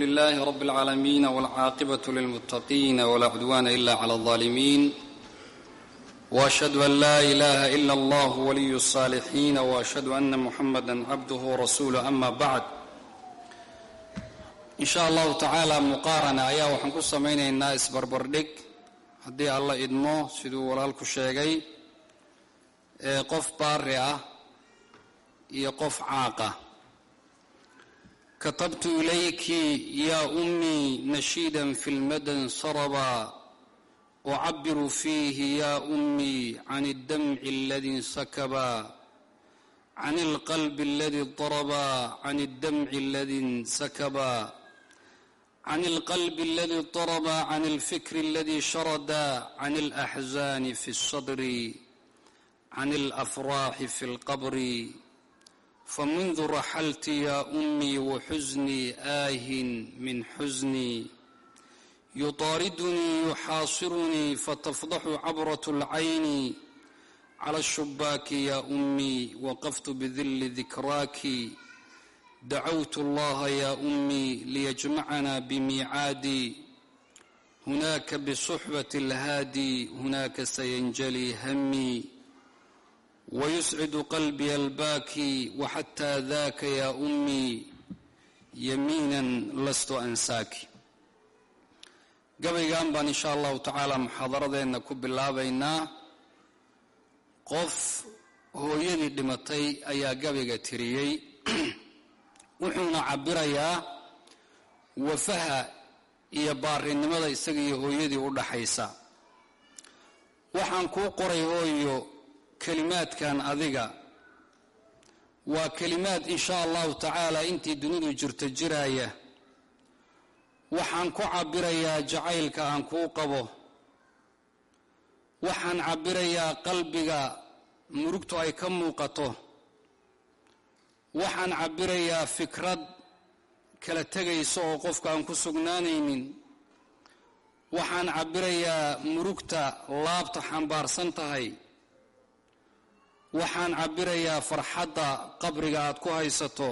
لله رب العالمين والعاقبة للمتقين ولا عدوان إلا على الظالمين وأشهد أن لا إله إلا الله ولي الصالحين وأشهد أن محمدا عبده ورسوله أما بعد in sha allahu tacaala muqaarana ayaa waxaan ku samaynaynaa isbarbardhig haddii alla idmo siduu walaalku sheegay ee qof baari ah iyo qof caaqa katabtu ilayki yaa ummii nashiidan fi lmadan saraba ucabiru fiihi yaa ummii can اldamci aladi insakaba can اlqalbi aladi daraba can اldamci aladi insakaba عن القلب الذي اضطرب عن الفكر الذي شرد عن الأحزان في الصدر عن الأفراح في القبر فمنذ رحلت يا أمي وحزني آه من حزني يطاردني يحاصرني فتفضح عبرة العين على الشباك يا أمي وقفت بذل ذكراك دعوت الله يا أمي ليجمعنا بميعاد هناك بصحبة الهادي هناك سينجلي همي ويسعد قلبي الباكي وحتى ذاك يا أمي يمينا لست أنساك gabaygan baan insha allahu tacaala muxaadaradeenna ku bilaabaynaa qof hooyadii dhimatay ayaa gabayga tiriyey wuxuuna cabirayaa wafaha iyo baarinimada isaga iyo hooyadii u dhaxaysa waxaan kuu qoray hooyo kelimaadkan adiga. Waa kelimaad insha allahu tacaala intii dunidu jirto jiraaya waxaan ku cabirayaa jacaylka aan kuu qabo. Waxaan cabirayaa qalbiga murugtu ay ka muuqato. Waxaan cabirayaa fikrad kala tegaysa oo qofka aan ku sugnaanaynin. Waxaan cabirayaa murugta laabta xambaarsan tahay waxaan cabirayaa farxadda qabriga aad ku haysato.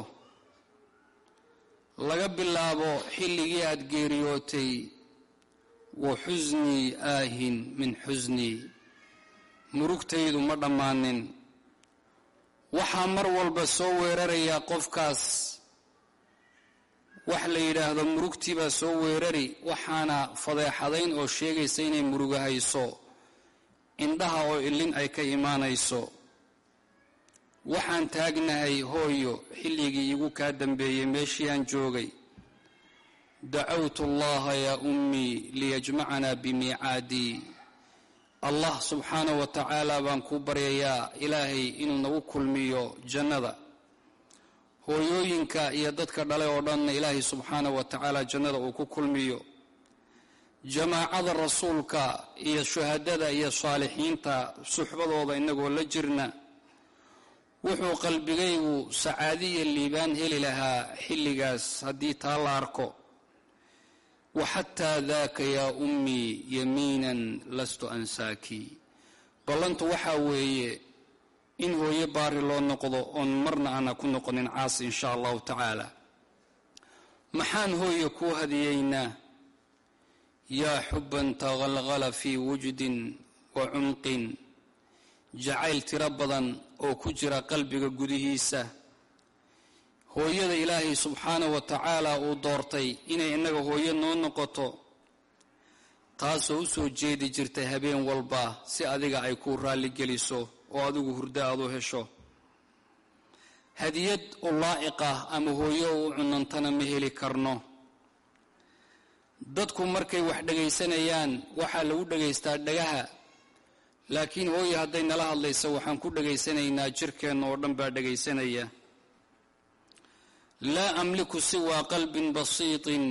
Laga bilaabo xilligii aad geeriyootay wa xusnii aahin min xusnii murugtaydu ma dhammaanin. Waxaa mar walba soo weerarayaa qofkaas. Wax la yidhaahdo murugtii baa soo weerari waxaana fadeexadayn oo sheegaysa inay murugahayso indhaha oo ilin ay ka imaanayso waxaan taagnahay hooyo xilligii igu kaa dambeeyey meeshii aan joogay. Dacawtu allaha yaa ummii liyajmacanaa bimiicaadii allah subxaana wa tacaala baan kuu baryayaa ilaahay inuu nagu kulmiyo jannada. Hooyooyinka iyo dadka dhalay oo dhanna ilaahay subxaana wa tacaala jannada uu ku kulmiyo. Jamaacada rasuulka iyo shuhadada iyo saalixiinta suxbadooda inagoo la jirna wuxuu qalbigaygu sacaadiya liibaan heli lahaa xilligaas haddii taa la arko. Wa xataa daaka yaa ummii yamiinan lastu ansaaki. Ballantu waxaa weeye in hooyo baari loo noqdo oon marna aana ku noqonin caasi insha allahu tacaala. Maxaan hooyo kuu hadiyeynaa? Yaa xubban taqalqala fii wujdin wa cumqin jacayl tiro badan oo ku jira qalbiga gudihiisa. Hooyada ilaahay subxaanahu wa tacaala uu doortay inay innaga hooyo noo noqoto taasoo u soo jeedi jirtay habeen walba si adiga ay kuu raalligeliso oo adigu hurdo aad u hesho. Hadiyad u laa'iqah ama hooyo u cunantana ma heli karno. Dadku markay wax dhagaysanayaan waxaa lagu dhagaystaa dhagaha laakiin hooye hadday nala hadlayso waxaan ku dhagaysanaynaa jirkeenna oo dhan baa dhagaysanaya laa amliku siwaa qalbin basiitin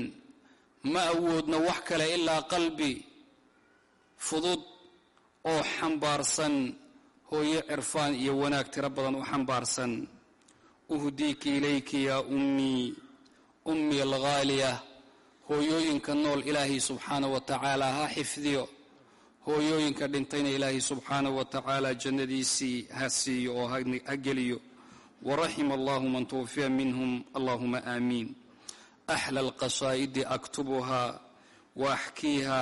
ma awoodno wax kale ilaa qalbi fudud oo xambaarsan. Hooyo cirfaan iyo wanaag tiro badan u xambaarsan. Uhdiiki ilayki yaa ummii ummii alghaaliya. Hooyooyinka nool ilaahay subxaanah wa tacaala ha xifdiyo hooyooyinka dhintayna ilaahay subxaanahu wa tacaala jannadiisii ha siiyo oo ha geliyo. Waraxima allahu man tuwafiya minhum allahuma aamiin axla alqasaa'idi aktubuhaa wa axkiiha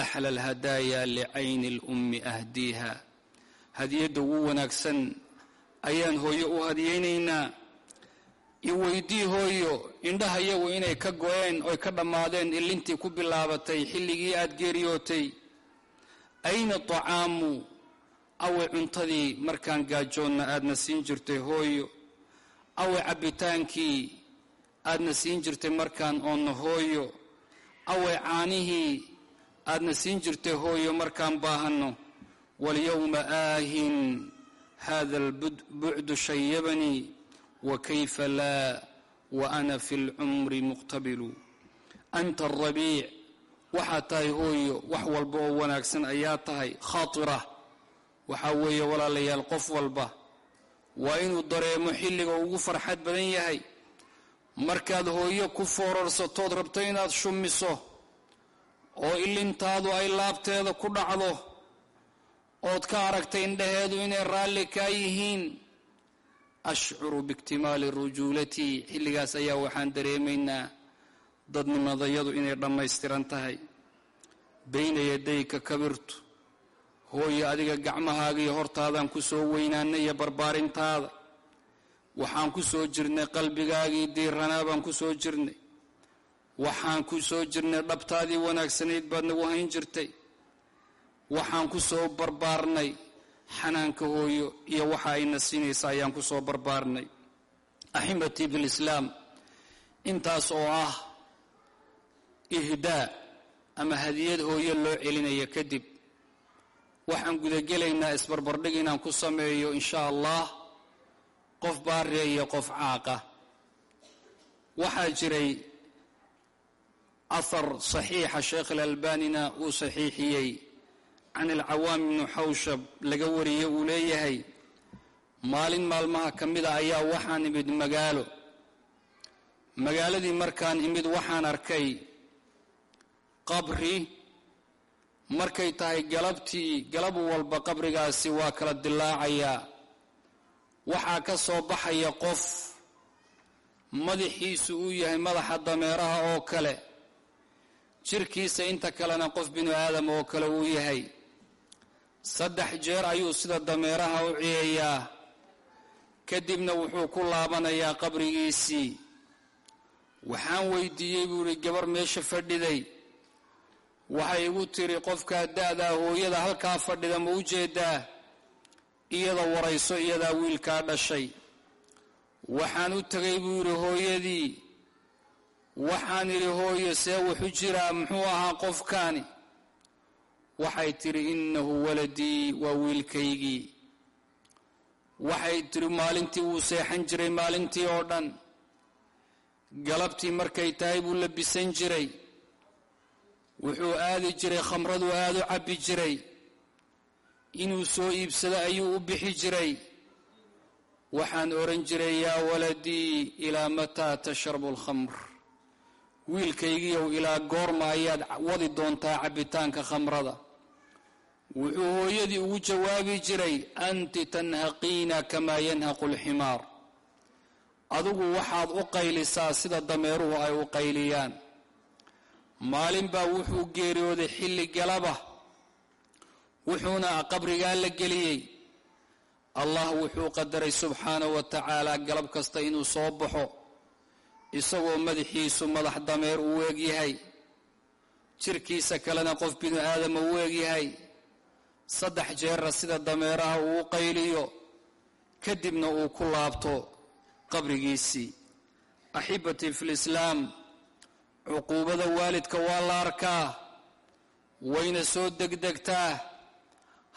axla alhadaaya licayni اlummi ahdiiha. Hadiyadda ugu wanaagsan ayaan hooyo u hadiyaynaynaa. Iweydii hooyo indhaha yagu inay ka go-een oy ka dhammaadeen ilintii ku bilaabatay xilligii aad geeriyootay ayna طacaamu awe cuntadii markaan gaajoonna aadna siin jirtay hooyo. Awe cabbitaankii aadna siin jirtay markaan oonna hooyo. Awe caanihii aadna siin jirtay hooyo markaan baahanno. Walyowma aahin hada albucdu shayabanii wakayfa laa wa ana fi lcumri muqtabilu. Anta arabiic waxaad tahay hooyo wax walba oo wanaagsan ayaa tahay khaatira. Waxaa weeye walaalayaal qof walba waa inuu dareemo xilliga ugu farxad badan yahay. Markaad hooyo ku foorarsatood rabto inaad shummiso oo ilintaadu ay laabteeda ku dhacdo ood ka aragtay indhaheedu inay raalli kaa yihiin ashcuru biiktimaali rujuulatii xilligaas ayaa waxaan dareemaynaa dadnimadayadu inay dhammaystiran tahay. Bayna yadayka kabirtu hooyo adiga gacmahaaga iyo hortaadaan ku soo weynaanay iyo barbaarintaada. Waxaan ku soo jirnay qalbigaagii diiranaa baan ku soo jirnay. Waxaan ku soo jirnay dhabtaadii wanaagsanayd baad nagu hayn jirtay. Waxaan ku soo barbaarnay xanaanka hooyo iyo waxa ayna siinaysa ayaan ku soo barbaarnay. Axibatii bilislaam intaas oo ah ihdaa ama hadiyad hooyo loo celinaya kadib waxaan gudagelaynaa isbarbardhig inaan ku sameeyo in sha allah qof baariya iyo qof caaqa. Waxaa jiray ahar saxiixa sheekh alalbanina uu saxiixiyey can alcawaam ibnu xawshab laga wariyey uu leeyahay maalin maalmaha ka mida ayaa waxaan imid magaalo. Magaaladii markaan imid waxaan arkay qabri markay tahay galabtii galab walba qabrigaasi waa kala dilaacayaa waxaa ka soo baxaya qof madaxiisu uu yahay madaxa dameeraha oo kale. Jirkiisa inta kalena qof binu aadam oo kale uu yahay. Saddex jeer ayuu sida dameeraha u ciyayaa kadibna wuxuu ku laabanayaa qabrigiisii. Waxaan weydiiyey buu ihi gabar meesha fadhiday waxay igu tiri qofkaa da-daa hooyada halkaa fadhida ma u jeedaa? Iyada warayso iyadaa wiilkaa dhashay. Waxaan u tegay buu yidhi hooyadii waxaan idhi hooyo see wuxu jiraa muxuu ahaa qofkaani? Waxay tidhi innahu waladii waa wiilkaygii. Waxay tidhi maalintii wuu seexan jiray maalintii oo dhan. Galabtii markay tahay buu labisan jiray wuxuu aadi jiray khamradu aada u cabbi jiray. inuu soo iibsado ayuu u bixi jiray. waxaan odhan jiray yaa waladii ilaa mataa tashrabu alkhamr wiilkaygiiow ilaa goorma ayaad wadi doontaa cabbitaanka khamrada. wuxuu hooyadii ugu jawaabi jiray anti tanhaqiina kamaa yanhaqu alximaar adigu waxaad u qaylisaa sida dameeruhu ay u qayliyaan maalin baa wuxuu geeriyooday xilli galaba wuxuuna qabrigaa la geliyey. Allah wuxuu qadaray subxaanahu wa tacaala galab kasta inuu soo baxo isagoo madaxiisu madax dameer uu eegyahay jirkiisa kalena qof binu aadama uu eegyahay saddex jeerra sida dameeraha uu qayliyo kadibna uu ku laabto qabrigiisii. Axibatii fi lislaam cuquubada waalidka waa la arkaa wayna soo degdegtaa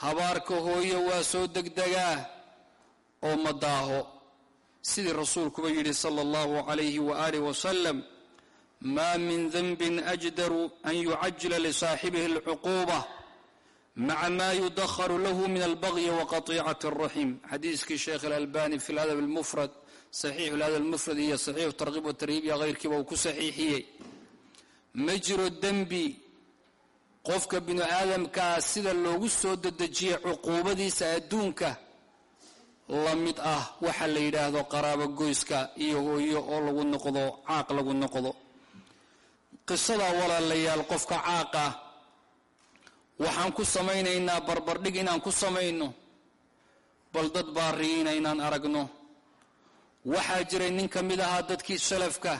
habaarka hooyo waa soo degdegaa oo ma daaho sidii rasuulkuba yidhi sala allahu calayhi waaalih wasalam maa min denbin ajdaru an yucajila lisaaxibihi alcuquuba maca maa yudakharu lahu min albagyi waqatiicati alraxim xadiiskii sheekh alalbani fi ladab almufrad saxiixu ladab almufrad iyo saxiixu tarkiib watarhiib iyo hayrkiiba uu ku saxiixiyey ma jiro dembi qofka binu aadamkaa sida loogu soo dedejiyey cuquubadiisa adduunka la mid ah waxa la yidhaahdo qaraabo goyska iyo hooyo oo lagu noqdo caaq lagu noqdo. Qisadaa walaalayaal qofka caaqa waxaan ku samaynaynaa barbardhig inaan ku samayno bal dad baariyiina inaan aragno. Waxaa jiray nin ka mid ahaa dadkii salafka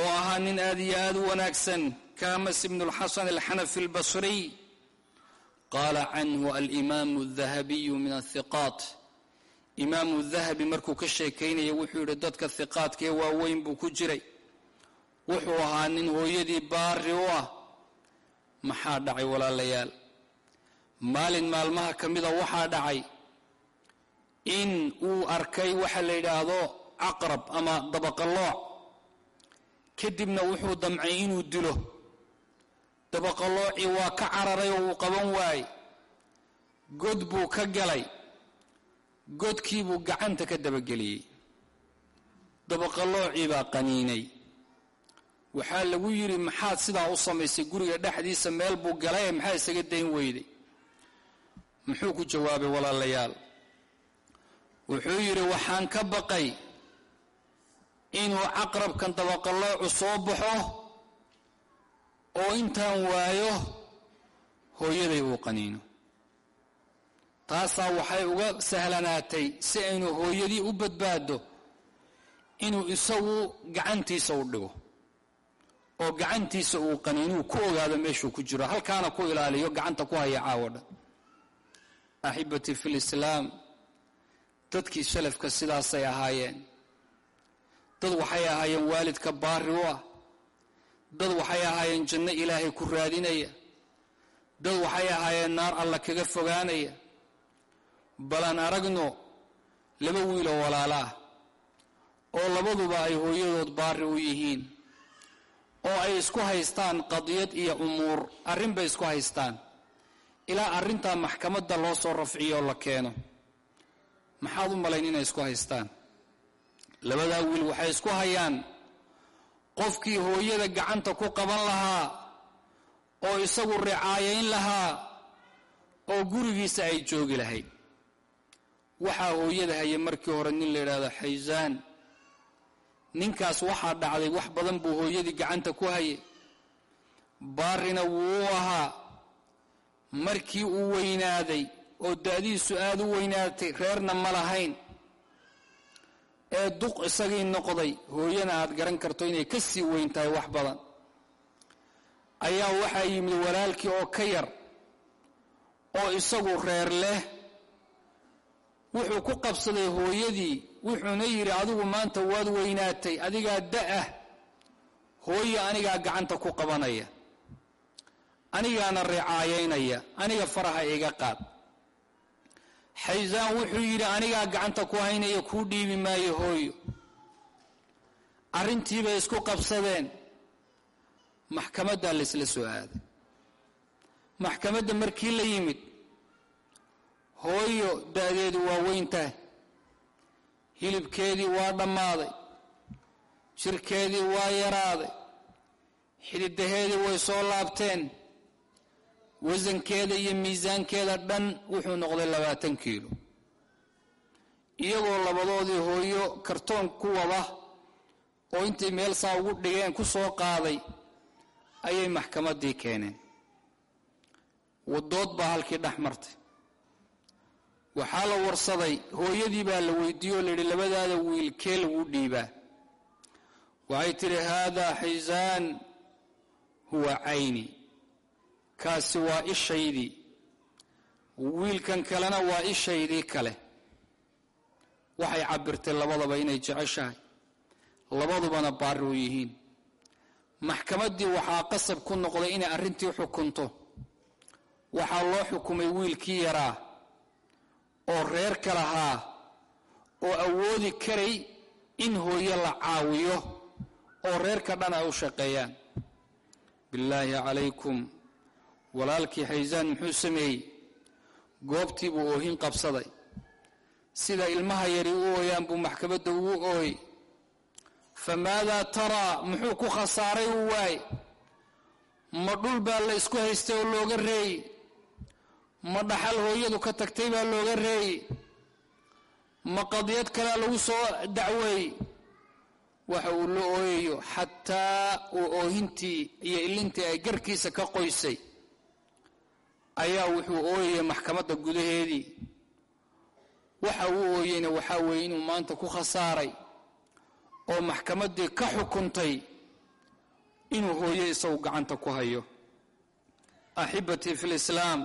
oo ahaa nin aad iyo aad u wanaagsan kamas ibnu lxasan alxanafi albasriy qaala canhu alimaamu dahabiyu min athiqaat imaamu dahabi markuu ka sheekaynaya wuxuu yidhi dadka hiqaadkee waaweyn buu ku jiray. Wuxuu ahaa nin hooyadii baari u ah. Maxaa dhacay walaalayaal? Maalin maalmaha ka mida waxaa dhacay in uu arkay waxa la yidhaahdo caqrab ama dabaqalooc kadibna wuxuu damcay inuu dilo. Dabaqaloocii waa ka cararay oo uu qaban waayey. God buu ka galay. Godkiibuu gacanta ka dabageliyey. Dabaqaloocii baa qaniinay. Waxaa lagu yidhi maxaad sidaa u samaysay guriga dhexdiisa? Meel buu galay maxaa isaga dayn weyday? Muxuu ku jawaabay walaalayaal. Wuxuu yidhi waxaan ka baqay inuu caqrabkan dabaqaloocu soo baxo oo intaan waayo hooyaday uu qaniino. Taasaa waxay uga sahlanaatay si aynu hooyadii u badbaado inuu isagu gacantiisa u dhigo oo gacantiisa uu qaniinuu ku ogaado meeshuu ku jiro halkaana ku ilaaliyo gacanta ku haya caawo dhan. Axibatii fi lislaam dadkii salafka sidaasay ahaayeen dad waxay ahaayeen waalidka baari u ah. Dad waxay ahaayeen janno ilaahay ku raadinaya. Dad waxay ahaayeen naar alla kaga fogaanaya. Balan aragno laba wiiloo walaalo ah oo labaduba ay hooyadood baari u yihiin oo ay isku haystaan qadiyad iyo umuur. Arrin bay isku haystaan. Ilaa arrintaa maxkamadda loo soo rafciyo oo la keeno. Maxaad u malayn inay isku haystaan labadaa wiil waxay isku hayaan. Qofkii hooyada gacanta ku qaban lahaa oo isagu ricaayayn lahaa oo gurigiisa ay joogi lahayd. Waxaa hooyada haya markii hore nin la yidhaahdo xaysaan. Ninkaas waxaa dhacday wax badan buu hooyadii gacanta ku hayay. Baarina wuu u ahaa. Markii uu weynaaday oo da'diisu aada u weynaatay reerna ma lahayn ee duq isagii noqday hooyana aad garan karto inay ka sii weyn tahay wax badan. Ayaa waxaa yimid walaalkii oo ka yar oo isagu reer leh. Wuxuu ku qabsaday hooyadii wuxuuna yidhi adigu maanta waad weynaatay adigaa da'ah hooyo anigaa gacanta ku qabanaya. Anigaana ricaayaynaya aniga faraha iga qaad xaysaan wuxuu yidhi anigaa gacanta ku haynaya kuu dhiibi maayo hooyo. Arrintiibay isku qabsadeen. Maxkamaddaa laysla soo aaday. Maxkamadda markii la yimid hooyo da'deedu waa weyn tahay. Hilibkeedii waa dhammaaday. Jirkeedii waa yaraaday. Xididaheedii way soo laabteen wasankeeda iyo miisaankeeda dhan wuxuu noqday labaatan kiilo. Iyagoo labadoodii hooyo kartoon ku wada oo intay meel saa ugu dhigeen ku soo qaaday ayay maxkamaddii keeneen. Wadood baa halkii dhex martay. Waxaa la warsaday hooyadii baa la weydiiyey oo la yidhi labadaada wiil kee laguu dhiibaa. Waxay tidhi haadaa xaysaan huwa cayni kaasi waa ishaydii. Wiilkan kalena waa ishaydii kale. Waxay cabirtay labadaba inay jeceshahay. Labadubana baari u yihiin. Maxkamaddii waxaa qasab ku noqday inay arrintii xukunto. Waxaa loo xukumay wiilkii yaraa oo reerka lahaa oo awoodi karay in hooyo la caawiyo oo reerka dhan ay u shaqeeyaan. Billaahi calaykum walaalkii xaysaan muxuu sameeyey? Goobtii buu oohin qabsaday. Sida ilmaha yari u ooyaan buu maxkamadda ugu ooyey. Famaadaa taraa muxuu ku khasaaray u waay. Ma dhul baa la isku haystay oo looga reeyey ma dhaxal hooyadu ka tagtay baa looga reeyey ma qadiyad kalea lagu soo dacweeyey waxa uu la ooyayo xataa uu oohintii iyo ilintii ay garkiisa ka qoysay ayaa wuxuu ooyaya maxkamadda gudaheedii. Waxa uu ooyeyna waxaa weeye inuu maanta ku khasaaray oo maxkamaddii ka xukuntay inuu hooyo isagu gacanta ku hayo. Axibatii fi lislaam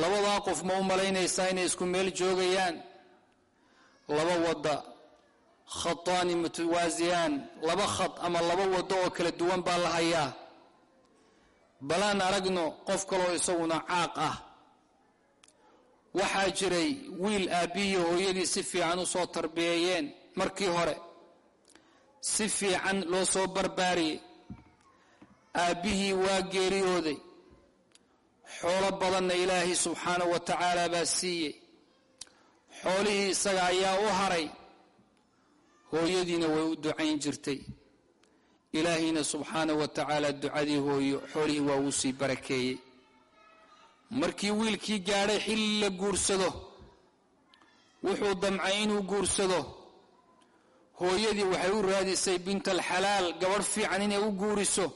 labadaa qof ma u malaynaysaa inay isku meel joogayaan? Laba wadda khataani mutawaasiyaan laba khad ama laba waddo oo kala duwan baa la hayaa balaan aragno qof kaloo isaguna caaq ah. Waxaa jiray wiil aabbihiiyo hooyadii si fiican u soo tarbiyeeyeen markii hore. Si fiican loo soo barbaariyey. Aabbihii waa geeriyooday. Xoolo badanna ilaahay subxaanahu wa tacaala baa siiyey. Xoolihii isaga ayaa u haray. Hooyadiina way u ducayn jirtay ilaahayna subxaanahu wa tacaala ducadii hooyo xoolihii waa uu sii barakeeyey. Markii wiilkii gaadhay xilli la guursado wuxuu damcay inuu guursado. Hooyadii waxay u raadisay bintalxalaal gabadh fiican inay u guuriso.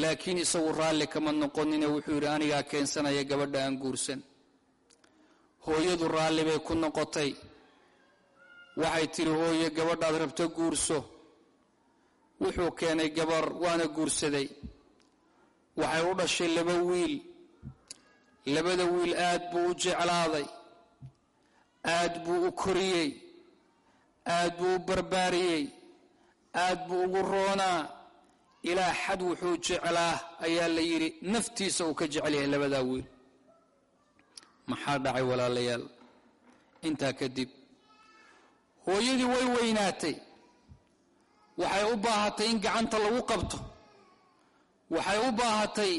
Laakiin isagu raalli kama noqonine wuxuu yidhi anigaa keensanaya gabadha aan guursan. Hooyadu raalli bay ku noqotay. Waxay tidhi hooye gabadhaad rabto guurso wuxuu keenay gabar waana guursaday. Waxay u dhashay laba wiil. Labada wiil aad buu u jeclaaday. Aad buu u koriyey. Aad buu u barbaariyey. Aad buu ugu roonaa. Ilaa xad wuxuu jeclaa ayaa la yidhi naftiisa uu ka jecel yahay labadaa wiil. Maxaa dhacay walaalayaal? Intaa kadib hooyadii way weynaatay waxay u baahatay in gacanta lagu qabto. Waxay u baahatay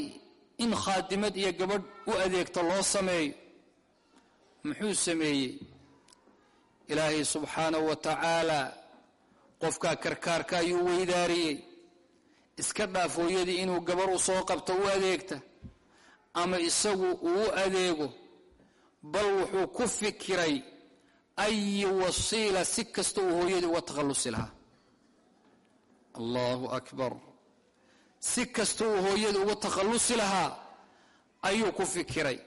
in khaadimad iyo gabadh u adeegto loo sameeyo. Muxuu sameeyey? Ilaahay subxaanahu wa tacaala qofkaa karkaarka ayuu weydaariyey. Iska dhaaf hooyadii inuu gabar u soo qabto u adeegta ama isagu uu adeego bal wuxuu ku fikiray ayi wasiila si kasta uu hooyadii uga takhallusi lahaa allahu akbar. Si kasta uu uga takhallusi lahaa ayuu ku fikiray.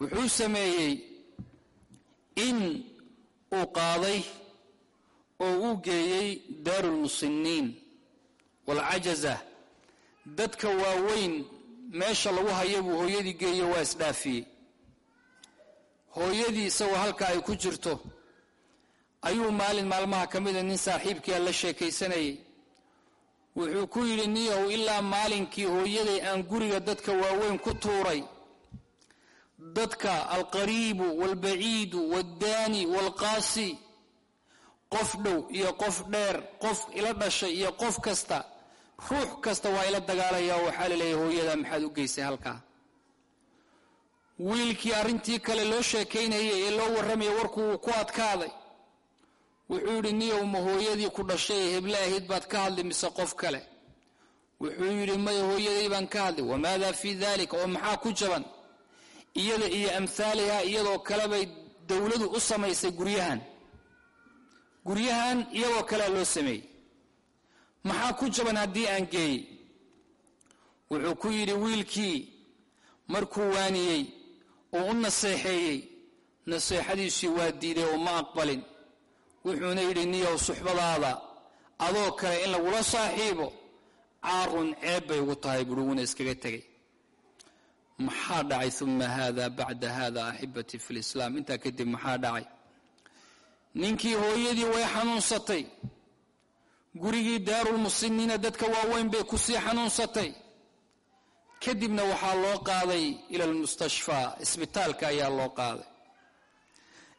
Wuxuu sameeyey in uu qaaday oo uu geeyey daarulmusiniin walcajaza dadka waaweyn meesha lagu haya buu hooyadii geeyo waa isdhaafiyey hooyadii isagoo halka ay ku jirto ayuu maalin maalmaha ka mida nin saaxiibkiia la sheekaysanayay. Wuxuu ku yidhi niyow ilaa maalinkii hooyaday aan guriga dadka waaweyn ku tuuray. Dadka alqariibu waalbaciidu waaddaani waalqaasi qof dhow iyo qof dheer qof ila dhashay iyo qof kasta ruux kasta waa ila dagaalaya. Waxaa la leeyahay hooyadaa maxaad u geysay halkaa? Wiilkii arrintii kale loo sheekaynayay ee loo warramaya warkuu uu ku adkaaday wuxuu yidhi niyow ma hooyadii ku dhashay ee hebla ahayd baad ka hadli mise qof kale? Wuxuu yidhi maya hooyaday baan ka hadlay wamaada fii dalik oo maxaa ku jaban? Iyada iyo amhaaliha iyadoo kale bay dowladu u samaysay guryahan. Guryahan iyagoo kalea loo sameeyey. Maxaa ku jaban haddii aan geeyey? Wuxuu ku yidhi wiilkii markuu waaniyey oo u naseexeeyey naseexadiisii waa diiday oo ma aqbalin wuxuuna yidhi niyow suxbadaada adoo kale in lagula saaxiibo caarun ceeb bay ugu tahay buuri wuuna iskaga tegay maxaa dhacay uma hada bacda hada axibatii fi lislaam intaa kadib maxaa dhacay? Ninkii hooyadii way xanuunsatay. Gurigii daarulmusiniina dadka waaweyn bay ku sii xanuunsatay. Kadibna waxaa loo qaaday ila almustashfaa isbitaalka ayaa loo qaaday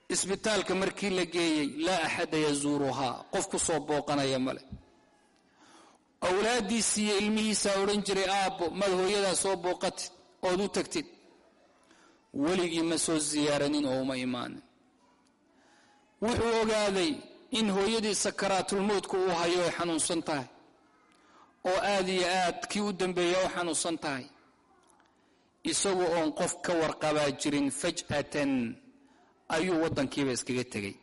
isbitaalka markii la geeyey laa axada yazuuruhaa qof ku soo booqanaya male awlaaddiisii iyo ilmihiisaa odhan jiray aabbo maad hooyadaa soo booqatid ood u tagtid. Weligii ma soo siyaaranin oo uma imaanin. Wuxuu ogaaday in hooyadii sakaraatulmowdka uu hayo ay xanuunsan tahay oo aad iyo aad kii u dambeeya u xanuunsan tahay. Isagu oon qof ka warqabaa jirin faj'atan ayuu waddankiiba iskaga tegey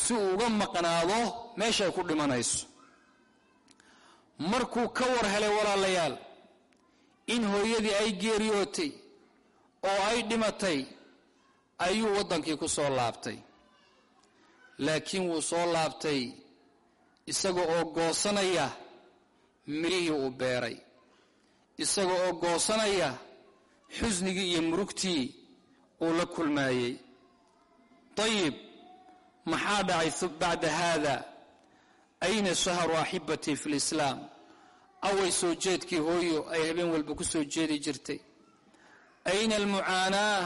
si uu uga maqnaado meeshay ku dhimanayso. Markuu ka war helay walaalayaal in hooyadii ay geeriyootay oo ay dhimatay ayuu waddankii ku soo laabtay. Laakiin wuu soo laabtay isaga oo goosanaya mirihii uu beeray. Isaga oo goosanaya xusnigii iyo murugtii uu la kulmaayey dayib maxaa dhacay bacda haada ayna shahru axibatii fi lislaam away soo jeedkii hooyo ay habeen walba ku soo jeedi jirtay ayna almucaanaa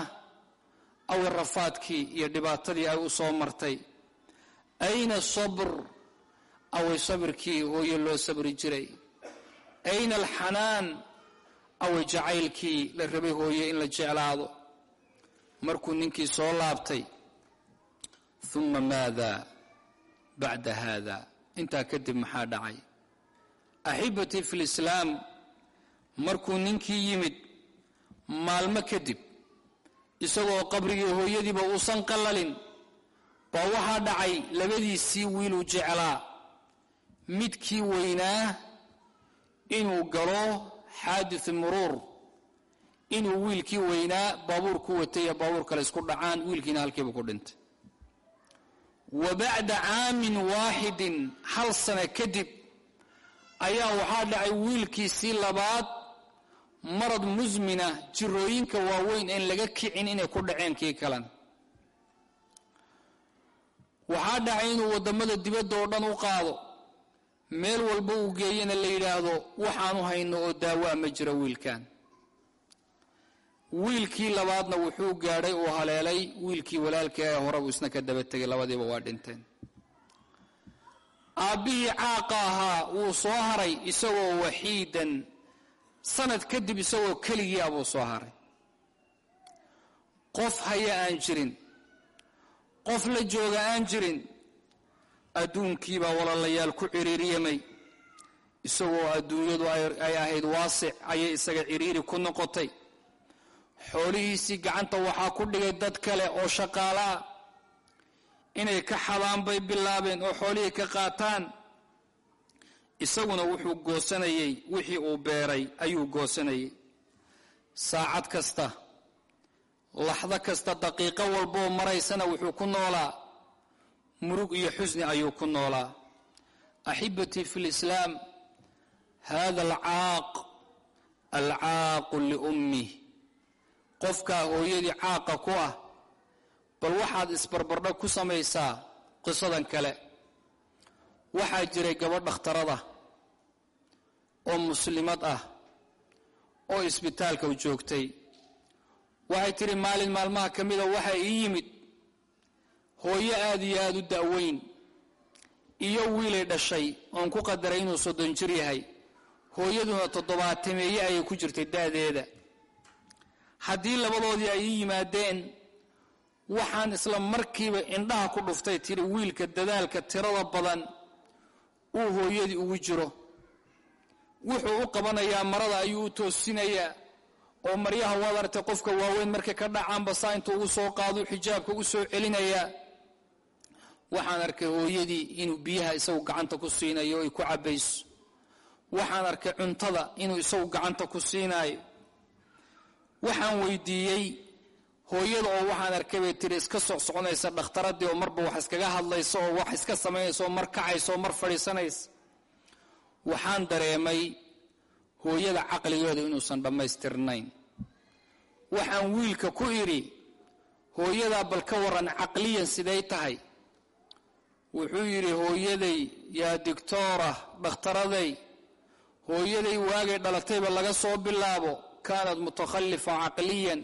away rafaadkii iyo dhibaatadii ay u soo martay ayna asabr away sabirkii hooyo loo sabri jiray ayna alxanaan away jacaylkii la rabay hooye in la jeclaado markuu ninkii soo laabtay uma maada bacda haada intaa kadib maxaa dhacay axibatii fi lislaam markuu ninkii yimid maalmo kadib isagoo qabrigii hooyadiiba uusan qallalin baa waxaa dhacay labadiisii wiiluu jeclaa midkii weynaa inuu galo xaadiثu muruur inuu wiilkii weynaa baabuur ku watay iyo baabuur kale isku dhacaan wiilkiina halkiiba ku dhintay wa bacda caamin waaxidin hal sano kadib ayaa waxaa dhacay wiilkiisii labaad marad musmina jirooyinka waaweyn een laga kicin inay ku dhaceen kii kalan. Waxaa dhacay inuu waddamada dibadda oo dhan u qaado. Meel walba uu geeyana la yidhaahdo waxaanu hayno oo daawaa ma jiro wiilkan wiilkii labaadna wuxuu gaadhay uu haleelay. Wiilkii walaalkii ee hore buu isna ka daba tegay. Labadiiba waa dhinteen. Aabbihii caaqa ahaa wuu soo haray isagoo waxiidan. Sanad kadib isagoo keligii ah buu soo haray. Qof haya aan jirin. Qof la jooga aan jirin. Adduunkiibaa walaalayaal ku ciriiriyamay. Isagoo adduunyadu ay ahayd waasic ayay isaga ciriiri ku noqotay xoolihiisii gacanta waxaa ku dhigay dad kale oo shaqaalo ah inay ka xadaan bay bilaabeen oo xoolihii ka qaataan. Isaguna wuxuu goosanayey wixii uu beeray ayuu goosanayey. Saacad kasta laxdo kasta daqiiqo walboo maraysana wuxuu ku noolaa. Murug iyo xusni ayuu ku noolaa. Axibatii fi lislaam hada alcaaq alcaaqu liummih qofkaa hooyadii caaqa ku ah bal waxaad isbarbardhag ku samaysaa qisadan kale. Waxaa jiray gabadh dhakhtarada oo muslimad ah oo isbitaalka u joogtay. Waxay tidhi maalin maalmaha ka mida waxaa ii yimid. Hooyo aad iyo aada u da'weyn iyo wiilay dhashay oon ku qadaray inuu soddon jir yahay. Hooyaduna toddobaatameeye ayay ku jirtay da'deeda haddii labadoodii ay ii yimaadeen waxaan isla markiiba indhaha ku dhuftay tidhi wiilka dadaalka tirada badan uu hooyadii ugu jiro. Wuxuu u qabanayaa marada ayuu u toosinayaa oo maryaha waad aragtay qofka waaweyn markay ka dhacaanba saa intuu ugu soo qaaduu xijaabka u soo celinayaa waxaan arkay hooyadii inuu biyaha isagu gacanta ku siinayo o ay ku cabbayso. Waxaan arkay cuntada inuu isagu gacanta ku siinaayo waxaan weydiiyey hooyada oo waxaan arkay bay tiri iska socsoconaysa dhakhtaradii oo marba wax iskaga hadlaysa oo wax iska samaynaysa oo mar kacaysa oo mar fadhiisanaysa. Waxaan dareemay hooyada caqligeedu inuusan dhammaystirnayn. Waxaan wiilka ku idhi hooyadaa bal ka waran caqliyan siday tahay. Wuxuu yidhi hooyaday yaa dictoora dhakhtaraday hooyaday waagay dhalatayba laga soo bilaabo kaanad mutakhalifa caqliyan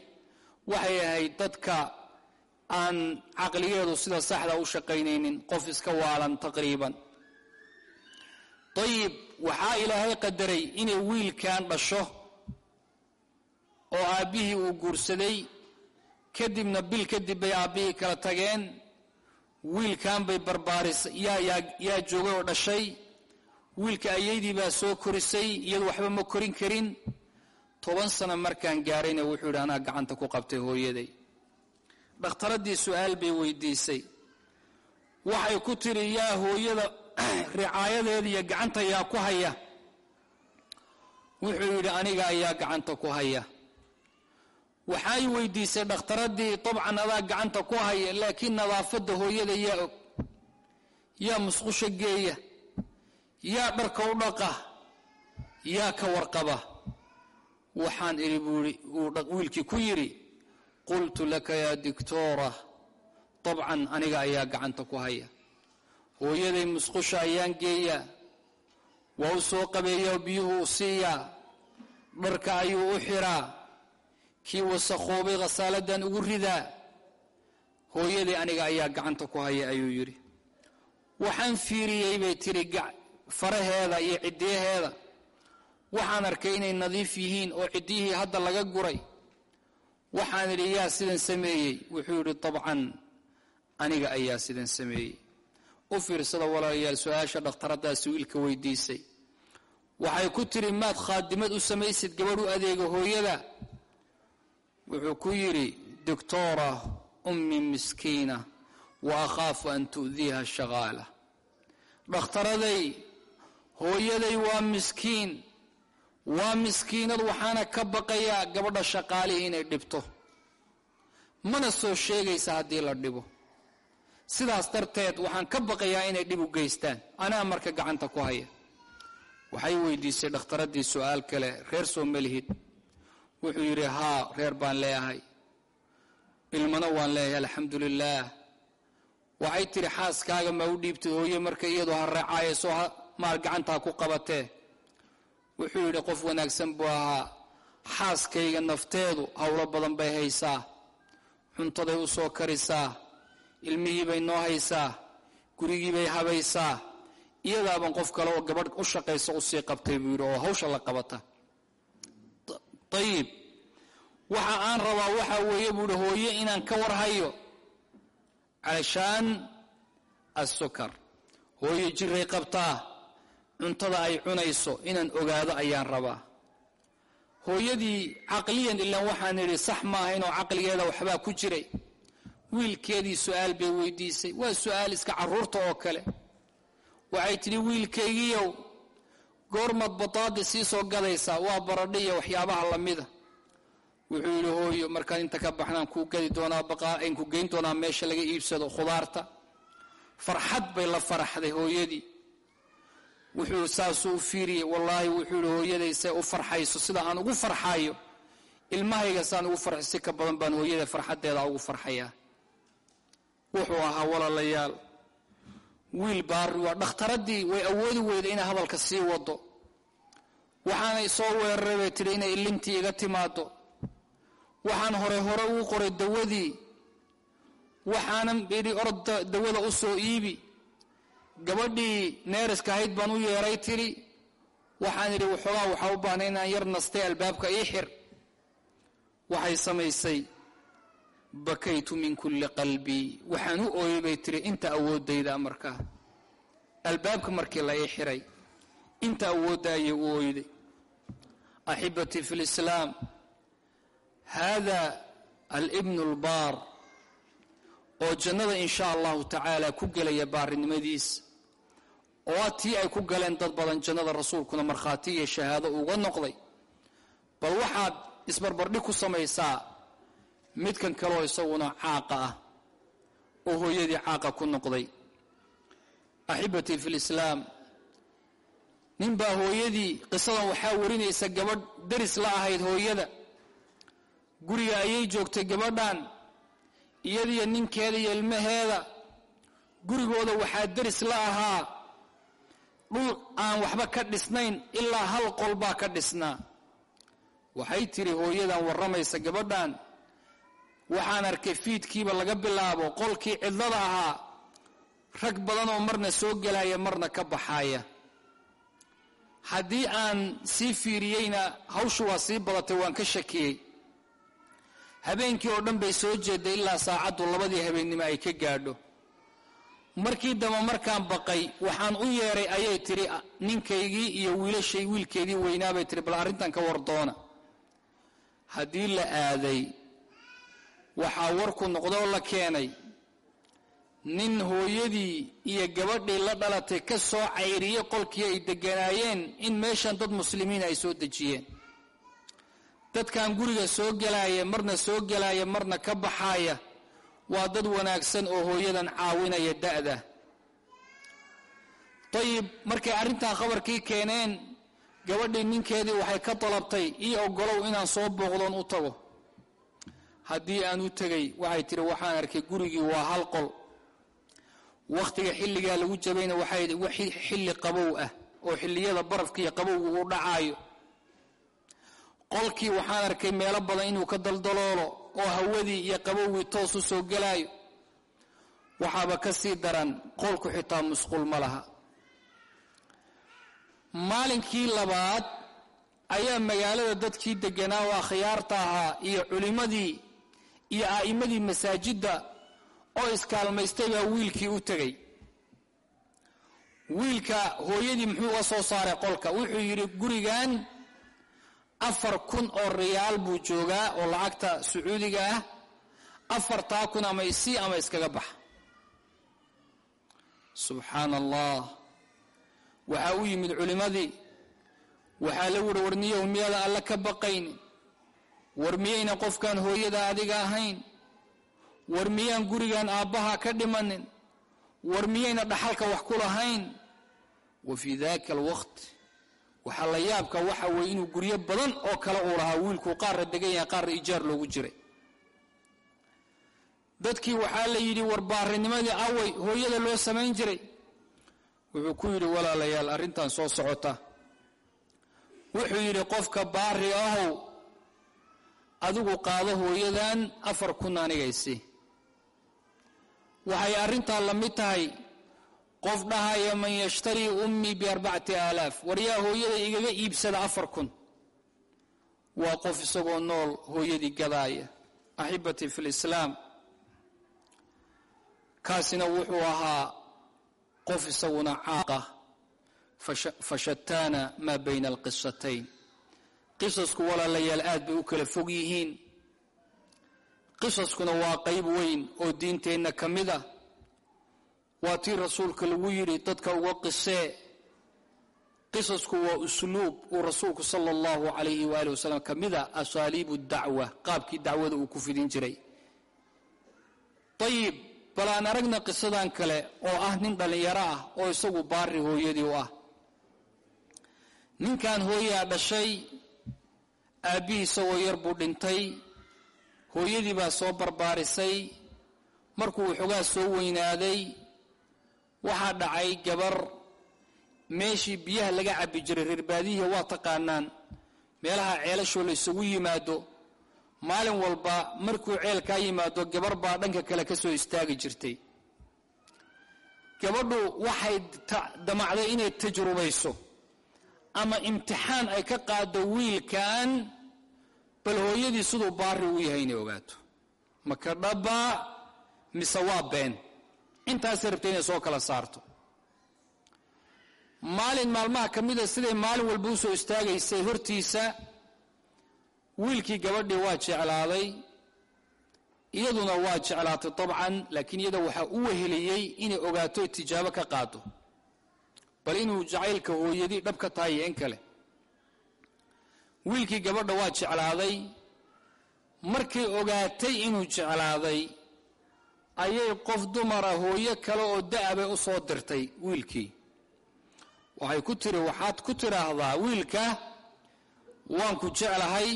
waxay ahayd dadka aan caqligeedu sida saxda u shaqaynaynin qof iska waalan taqriiban. Dayib waxaa ilaahay qadaray inay wiilkan dhasho oo aabbihii uu guursaday kadibna bil kadib bay aabbihii kala tageen wiilkan bay barbaarisay yaa joogay oo dhashay wiilka ayaydii baa soo korisay iyadu waxba ma korin karin toban sano markaan gaarayna wuxuu yidhi anaa gacanta ku qabtay hooyaday. Dhakhtaradii su'aal bay weydiisay. Waxay ku tiri yaa hooyada ricaayadeeda iyo gacanta yaa ku haya. Wuxuu yidhi aniga ayaa gacanta ku haya. Waxay weydiisay dhakhtaradii dabcan adaa gacanta ku haya laakiin nadaafadda hooyada yaa og. Yaa musqusho geeya. Yaa dharka u dhaqa. Yaa ka warqaba waxaan idhi buui uu wiilkii ku yidhi qultu laka yaa dictoora dabcan aniga ayaa gacanta ku haya. Hooyaday musqusha ayaan geeyaa waa u soo qabeeyaa biyuhu u siiyaa dharka ayuu u xiraa kii wasakhoobay khasaaladan ugu ridaa. Hooyaday aniga ayaa gacanta ku haya ayuu yidhi. Waxaan fiiriyey bay tidhi faraheeda iyo ciddiyaheeda waxaan arkay inay nadiif yihiin oo ciddiyihii hadda laga guray. Waxaan idhi yaa sidan sameeyey. Wuxuu yidhi dabcan aniga ayaa sidan sameeyey. U fiirsada walaalayaal su'aasha dhakhtaradaasi wiilka weydiisay. Waxay ku tiri maad khaadimad u samaysid gabadh u adeega hooyada. Wuxuu ku yidhi doctoora ummi miskiina wa akhaafu an tu'diiha shaqaala. Dhakhtaraday hooyaday waa miskiin waa miskiinad waxaana ka baqayaa gabadha shaqaalihii inay dhibto. Mana soo sheegaysa haddii la dhibo. Sidaas darteed waxaan ka baqayaa inay dhib u geystaan. Anaa marka gacanta ku haya. Waxay weydiisay dhakhtaradii su'aal kale reer soo malihid wuxuu yidhi haa reer baan leeyahay. Ilmana waan leeyahay alxamdu lilaah waxay tidhi xaaskaaga ma u dhiibtay hooye marka iyadu ha reecaayasoo maal gacantaa ku qabatee wuxuu yidhi qof wanaagsan buu ahaa. Xaaskayga nafteedu howlo badan bay haysaa. Cuntaday u soo karisaa. Ilmihii bay noo haysaa. Gurigii bay habaysaa. Iyadaaban qof kale oo gabadh u shaqaysa u sii qabtay buu yidhi oo hawsha la qabata. Ayib waxa aan rabaa waxaa weeye buu yidhi hooye inaan ka warhayo calashaan assukar. Hooye jiray qabtaa cuntada ay cunayso inaan ogaado ayaan rabaa. Hooyadii caqliyan ilaan waxaan idhi sax maahayn oo caqligeeda waxbaa ku jiray. Wiilkeedii su'aal bay weydiisay. Waa su'aal iska carruurta oo kale. Waxay tidhi wiilkaygiiow goormaad badaadi sii soo gadaysaa waa baradho iyo waxyaabaha lamida wuxuu yidhi hooyo markaan inta ka baxnaan kuu gadi doonaa baqaain ku geyn doonaa meesha laga iibsado khudaarta. Farxad bay la faraxday hooyadii wuxuu saasuu u fiiriyey wallaahi wuxuu yidhi hooyadaysay u farxayso sida aan ugu farxayo ilmahayga saan ugu farxay si ka badan baan hooyada farxaddeeda ugu farxayaa wuxuu ahaa walaalayaal. Wiil baari waa dhakhtaradii way awoodi weyda inay hadalka sii wado waxaanay soo weeraray bay tidhi inay ilintii iga timaado waxaan hore hore ugu qoray dawadii. Waxaanan idhi orda dawada u iibi gabadhii neeriska ahayd baan u yeeray tidhi waxaan idhi waxoogaa waxaa u baahnay inaan yar nastay albaabka ii xir. Waxay samaysay bakaytu min kulli qalbii waxaan u ooyey bay tiri inta awooddayda markaa. Albaabka markii la ii xiray inta awoodda ayay u ooyday axibatii fi lislaam hada alibnu albaar oo jannada in sha allahu tacaala ku gelaya baarinimadiisa oo tii ay ku galeen dad badan jannada rasuulkuna markhaati iyo shahaado uga noqday. Bal waxaad isbarbardhig ku samaysaa midkan kaleo isaguna caaqa ah oo hooyadii caaqa ku noqday. Axibatii fi lislaam ninbaa hooyadii qisadan waxaa warinaysa gabadh daris la ahayd hooyada. Guriga ayay joogtay gabadhan iyadiyo ninkeeda iyo ilmaheeda. Gurigooda waxaa daris la ahaa dhul aan waxba ka dhisnayn ilaa hal qol baa ka dhisnaa. Waxay tiri hooyadan warramaysa gabadhan waxaan arkay fiidkiiba laga bilaabo qolkii cidlada ahaa rag badanoo marna soo gelaya marna ka baxaaya. Haddii aan sii fiiriyeyna hawshu waa sii badatay waan ka shakiyey. Habeenkii oo dhan bay soo jeeday ilaa saacaddu labadii habeennimo ay ka gaadho markii dambe markaan baqay waxaan u yeeray ayay tidhi ninkaygii iyo wiilashay wiilkeedii weynaa bay tihi bal arrintan ka war doona. Haddii la aaday waxaa warku noqdoo la keenay nin hooyadii iyo gabadhii la dhalatay ka soo cayriyey qolkii ay deganaayeen in meeshan dad muslimiin ay soo dejiyeen. Dadkan guriga soo gelaaya marna soo gelaaya marna ka baxaaya waa dad wanaagsan oo hooyadan caawinaya da'da. Dayib markay arrintan khabarkii keeneen gabadhii ninkeedii waxay ka dalabtay ii ogolow inaan soo booqdoon u tago. Haddii aan u tegay waxay tihi waxaan arkay gurigii waa hal qol. Wakhtiga xilligaa lagu jabayna waxay xilli qabow ah oo xilliyada barafka iyo qabowga uu dhacaayo. Qolkii waxaan arkay meelo badan inuu ka daldaloolo oo hawadii iyo qabowgii toos u soo gelaayo waxaaba ka sii daran qolku xitaa musquul ma laha. Maalinkii labaad ayaa magaalada dadkii deganaa oo akhyaarta ahaa iyo culimmadii iyo a'immadii masaajidda oo iskaalmaystay baa wiilkii u tegey. Wiilka hooyadii muxuu uga soo saaray qolka? Wuxuu yidhi gurigan afar kun oo riyaal buu joogaa oo lacagta sacuudiga ah. Afartaa kun ama isii ama iskaga baxa. Subxaana allah waxaa u yimid culimmadii waxaa la wuhi war niyow miyaadan alle ka baqaynin war miyayna qofkaan hooyada adiga ahayn? War miyaan gurigan aabbaha ka dhimanin? War miyayna dhaxalka wax ku lahayn? Wa fii daka alwaqt waxaa la yaabka waxa weeye inuu guryo badan oo kale uu lahaa wiilkuu qaarra degan yahay qaarra ijaar loogu jiray. Dadkii waxaa la yidhi war baarinimadii away hooyada loo samayn jiray. Wuxuu ku yidhi walaalayaal arrintan soo socota. Wuxuu yidhi qofka baari ahow adigu qaado hooyadan afar kun anigaysi. Waxay arrintaa la mid tahay qof dhahaya man yashtarii ummii biarbacati aalaaf war yaa hooyada igaga iibsada afar kun. Waa qof isagoo nool hooyadii gadaaya. Axibatii fi lislaam kaasina wuxuu ahaa qof isaguna caaqa. Fashataana maa bayna alqisatayn qisasku walaalayaal aad bay u kala fog yihiin. Qisaskuna waa qayb weyn oo diinteenna ka mid ah waa tii rasuulka lagu yidhi dadka uga qisee qisasku waa usluub uu rasuulku sala allahu calayhi waali wasalam ka mid a asaaliibu dacwa qaabkii dacwada uu ku fidin jiray. Ayib bal aan aragna qisadan kale oo ah nin dhallinyaro ah oo isagu baari hooyadii u ah. Ninkan hooyaa dhashay aabbihii isagoo yar buu dhintay hooyadii baa soo barbaarisay markuu waxoogaa soo weynaaday waxaa dhacay gabar meeshii biyaha laga cabbi jiray reer baadiyihi waa taqaanaan. Meelaha ceelashoo la isugu yimaado maalin walba markuu ceelkaa yimaado gabar baa dhanka kale ka soo istaagi jirtay. Gabadhu waxay damacday inay tajrubayso ama imtixaan ay ka qaado wiilkan bal hooyadii siduu baari u yahay inay ogaato. Maka mise waa been intaasay rabtay inay soo kala saarto. Maalin maalmaha ka mida siday maalin walba u soo istaagaysay hortiisa wiilkii gabadhii waa jeclaaday iyaduna waa jeclaatay dabcan laakiin iyada waxaa u weheliyey inay ogaato tijaabo ka qaado bal inuu jacaylka hooyadii dhab ka tahay iyo in kale. Wiilkii gabadha waa jeclaaday markay ogaatay inuu jeclaaday ayay qof dumara hooyo kale oo da-bay u soo dirtay wiilkii. Waxay ku tiri waxaad ku tidhaahdaa wiilka waan ku jeclahay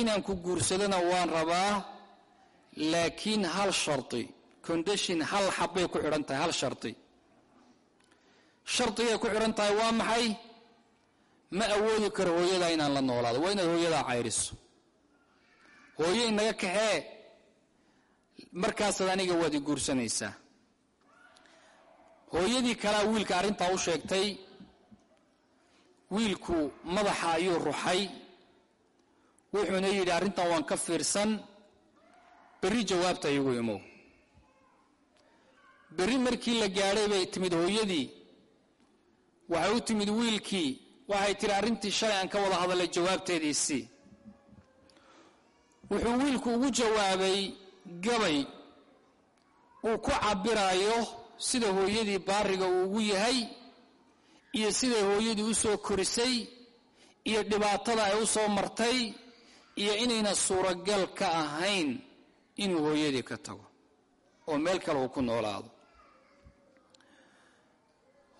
inaan ku guursadona waan rabaa laakiin hal shardi condition hal xabbay ku xidhan tahay hal shardi shardigay ku xidhan tahay waa maxay? Ma awoodi karo hooyadaa inaan la noolaado waa inaad hooyadaa cayriso. Hooyo inaga kaxee markaasaad aniga waad i guursanaysaa. Hooyadii kalea wiilka arrintaa u sheegtay wiilku madaxa ayuu ruxay. Wuxuuna yidhi arrintan waan ka fiirsan. Berri jawaabta igu imow. Berri markii la gaadhay bay timid hooyadii. Waxay u timid wiilkii waxay tihi arrintii shalay aan ka wada hadalay jawaabteediisii wuxuu wiilku ugu jawaabay gabay uu ku cabiraayo sida hooyadii baariga uu ugu yahay iyo siday hooyadii u soo korisay iyo dhibaatada ay u soo martay iyo inayna suuragal ka ahayn inuu hooyadii ka tago oo meel kale uu ku noolaado.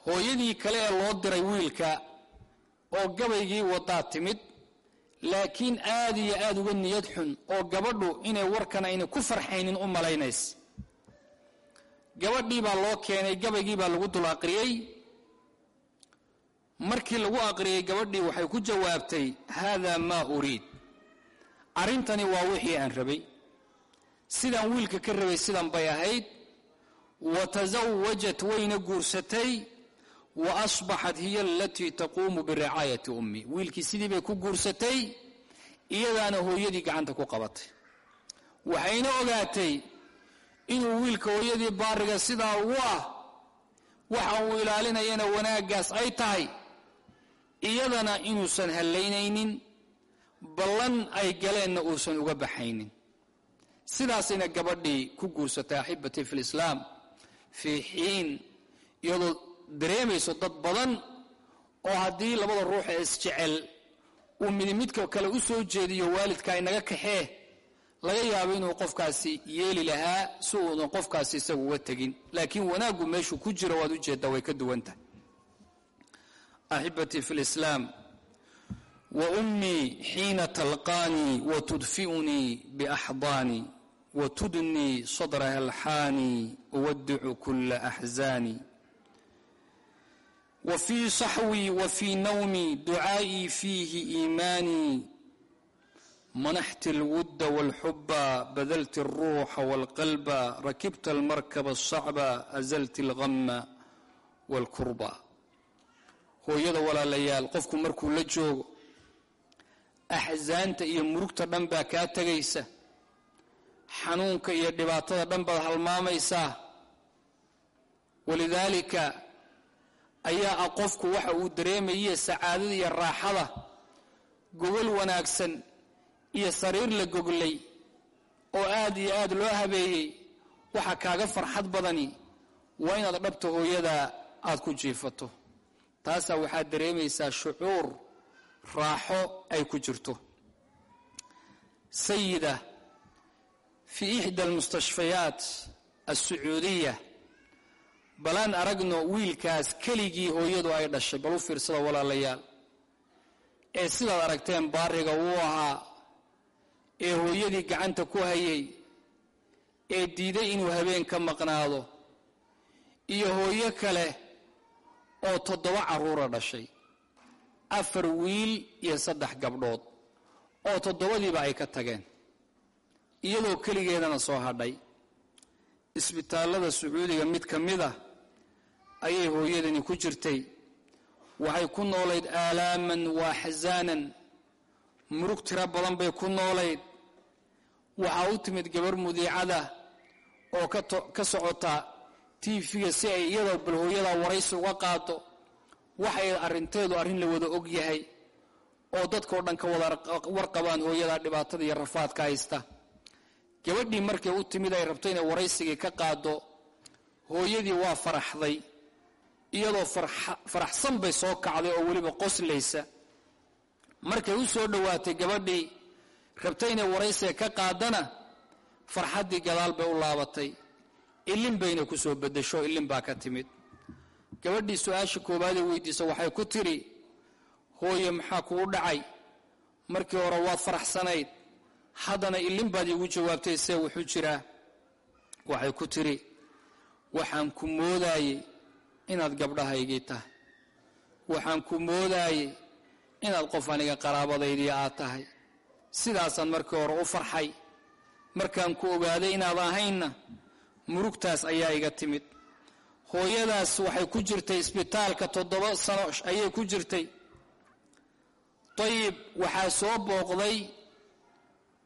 Hooyadii kale ee loo diray wiilka oo gabaygii wadaa timid laakiin aad iyo aad uga niyad xun oo gabadhu inay warkan ayna ku farxaynin u malaynays gabadhii baa loo keenay gabaygii baa lagu dul aqriyey markii lagu aqriyey gabadhii waxay ku jawaabtay haadaa maa uriid. Arrintani waa wixii aan rabay. Sidaan wiilka ka rabay sidan bay ahayd. Wa tasawajat wayna guursatay wa asbaxat hiya alatii taquumu biricaayati ummi wiilkii sidii bay ku guursatay iyadaana hooyadii gacanta ku qabatay waxayna ogaatay inuu wiilka hooyadii baariga sidaa ugu ah waxa uu ilaalinayana wanaaggaas ay tahay iyadana inuusan hallaynaynin ballan ay galeenna uusan uga baxaynin sidaasayna gabadhii ku guursatay axibatii fi lislaam fii xiin iyadoo dareemayso dad badan oo haddii labada ruux ee isjecel uu midimidka kale u soo jeediyo waalidka inaga kaxee laga yaabo inuu qofkaasi yeeli lahaa si uunan qofkaasi isaga uga tegin. Laakiin wanaaggu meeshuu ku jiro waad ujeeddaa way ka duwantahay axibatii fi lislaam wa ummii xiina talqaanii wa tudfi'unii biaxdaanii wa tudnii sadraha alxaanii uwadicu kula axzaanii wa fii saxwii wa fii nawmii ducaa'ii fiihi iimaanii manaxti alwudda walxuba badalti alruuxa walqalba rakibta almarkaba asacba azalti alghamma walkurba hooyada walaalayaal qofku markuu la joogo axsaanta iyo murugta dhan baa kaa tegaysa xanuunka iyo dhibaatada dhan baad halmaamaysaa walidaalika ayaa ah qofku waxa uu dareemaye sacaadada iyo raaxada gogol wanaagsan iyo sariir la goglay oo aad iyo aad loo habeeyey waxa kaaga farxad badani waa inaad dhabta hooyada aad ku jiifato. Taasaa waxaad dareemaysaa shucuur raaxo ay ku jirto. Sayida fii ixda almustashfayaat alsacuudiya balaan aragno wiilkaas keligii hooyadu ay dhashay bal u fiirsada walaalayaal. Ee sidaad aragteen baariga wuu ahaa ee hooyadii gacanta ku hayay ee diiday inuu habeen ka maqnaado iyo hooyo kale oo toddoba carruura dhashay. Afar wiil iyo saddex gabdhood oo toddobadiiba ay ka tageen. Iyadoo keligeedana soo hadhay. Isbitaallada sacuudiga mid ka mid ah ayay hooyadani ku jirtay. Waxay ku noolayd aalaaman wa axsaanan murug tiro badan bay ku noolayd. Waxaa u timid gabar mudiicada oo ka socota tiifiga si ay iyadoo bal hooyada waraysi uga qaado waxay arrinteedu arrin la wada og yahay oo dadkao dhan ka wada warqabaan hooyada dhibaatada iyo rafaadka haysta. Gabadhii markay u timid ay rabto inay waraysigii ka qaado hooyadii waa faraxday iyadoo faraxsan bay soo kacday oo weliba qoslaysa markay u soo dhowaatay gabadhii rabtay inay waraysiga ka qaadana farxaddii gadaal bay u laabatay. Ilin bayna ku soo beddesho ilin baa ka timid. Gabadhii su'aasha koowaadee weydiisa waxay ku tidhi hooye maxaa kugu dhacay? Markii hore waad faraxsanayd. Haddana ilin baad iigu jawaabtay see wuxuu jiraa. Waxay ku tidhi waxaan ku moodaayey inaad gabdhahaygii tahay. Waxaan ku moodaayey inaad qof aniga qaraabadaydii aad tahay. Sidaasaan markii hore u farxay. Markaan ku ogaaday inaad ahaynna murugtaas ayaa iga timid. Hooyadaas waxay ku jirtay isbitaalka toddoba sano ayay ku jirtay. Dayib waxaa soo booqday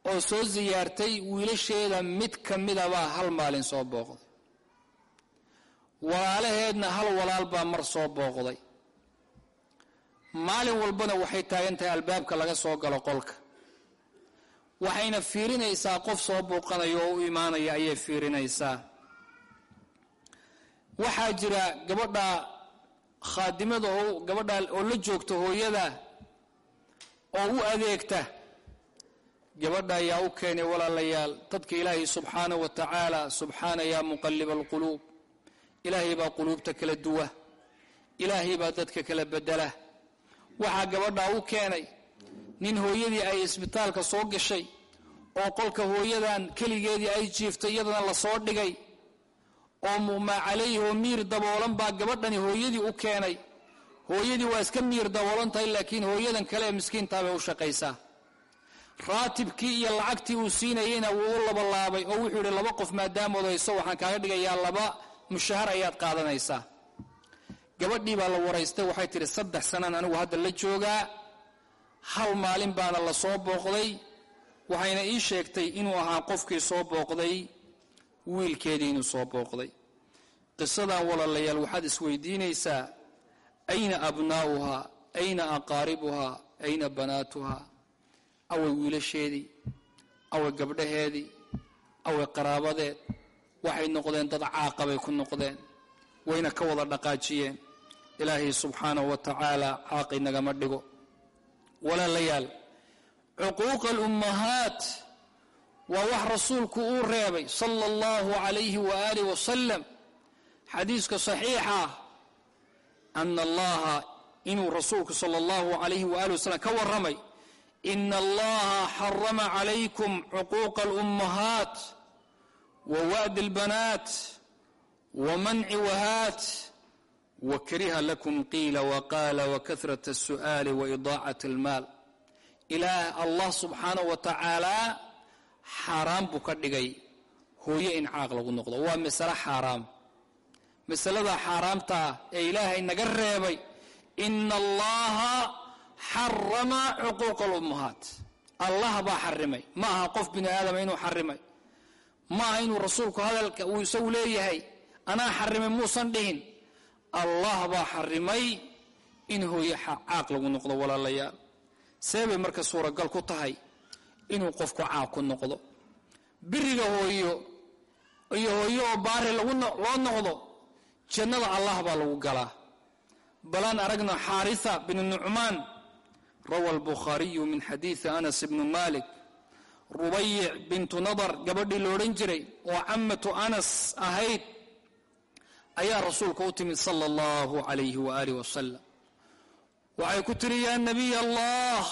oo soo siyaartay wiilasheeda mid ka midabaa hal maalin soo booqday walaalaheedna hal walaal baa mar soo booqday. Maalin walbana waxay taagan tahay albaabka laga soo galo qolka. Waxayna fiirinaysaa qof soo booqanaya oo u imaanaya ayay fiirinaysaa. Waxaa jira gabadha khaadimada oo gabadha oo la joogta hooyada oo u adeegta. Gabadha ayaa u keenay walaalayaal dadka ilaahay subxaana wa tacaala subxaana yaa muqaliba alquluub ilaahay baa quluubta kala duwa ilaahay baa dadka kala bedela waxaa gabadhaa u keenay nin hooyadii ay isbitaalka soo gashay oo qolka hooyadan keligeedii ay jiiftay iyadana la soo dhigay. Oo mumaa calayhi oo miir daboolan baa gabadhani hooyadii u keenay. Hooyadii waa iska miir daboolan tahay laakiin hooyadan kale ee miskiintaabay u shaqaysaa. Raatibkii iyo lacagtii uu siinayeyna wuu u labalaabay oo wuxuu yidhi laba qof maadaamood hayso waxaan kaaga dhigayaa laba mushahar ayaad qaadanaysaa. Gabadhii baa la waraystay waxay tidhi saddex sanaan anigu hadda la joogaa hal maalin baana la soo booqday waxayna ii sheegtay inuu ahaa qofkii soo booqday wiilkeedii inuu soo booqday. Qisadan walaalayaal waxaad isweydiinaysaa ayna abnaa'uhaa ayna aqaaribuhaa ayna banaatuhaa? Away wiilasheedii away gabdhaheedii away qaraabadeed waxay noqdeen dad caaqabay ku noqdeen wayna ka wada dhaqaajiyeen. Ilaahay subxaanahu wa tacaala caaqi nagama dhigo. Walaalayaal cuquuqa alummahaat waa wax rasuulku uu reebay sala allahu calayhi waaalih wasalam xadiiska saxiixa ana allaha inuu rasuulku sala allahu calayhi waali wasalam ka warramay ina allaha xarama calaykum cuquuqa alummahaat wa wa'di albanaat wa manci wahaat wa kariha lakum qiila waqaala wakahrat alsu'aali wa idaacat almaal. Ilaah allah subxaanahu wa tacaala xaaraan buu ka dhigay hooyo in caaq lagu noqdo. Waa masale xaaraam masalada xaaraamtaa ee ilaahay naga reebay ina allaha xarama cuquuqa alummahaat allah baa xarimay. Ma aha qof bini aadama inuu xarimay ma aha inuu rasuulku hadalka uu isagu leeyahay. Anaa xarimay muusan dhihin. Allah baa xarimay in hooyo caaq lagu noqdo walaalayaal see bay marka suuragal ku tahay inuu qofku caaq ku noqdo. Biriga hooyo iyo hooyo oo baari loo noqdo jannada allah baa lagu galaa. Balaan aragna xaarisa binu nucmaan rawa albukhaariyu min xadiidi anas bnu malik rubayic bintu nadar gabadhii loodhan jiray oo camatu anas ahayd ayaa rasuulka u timid sala allahu calayhi waaalih wasalam waxay ku tiri yaa nabiy allah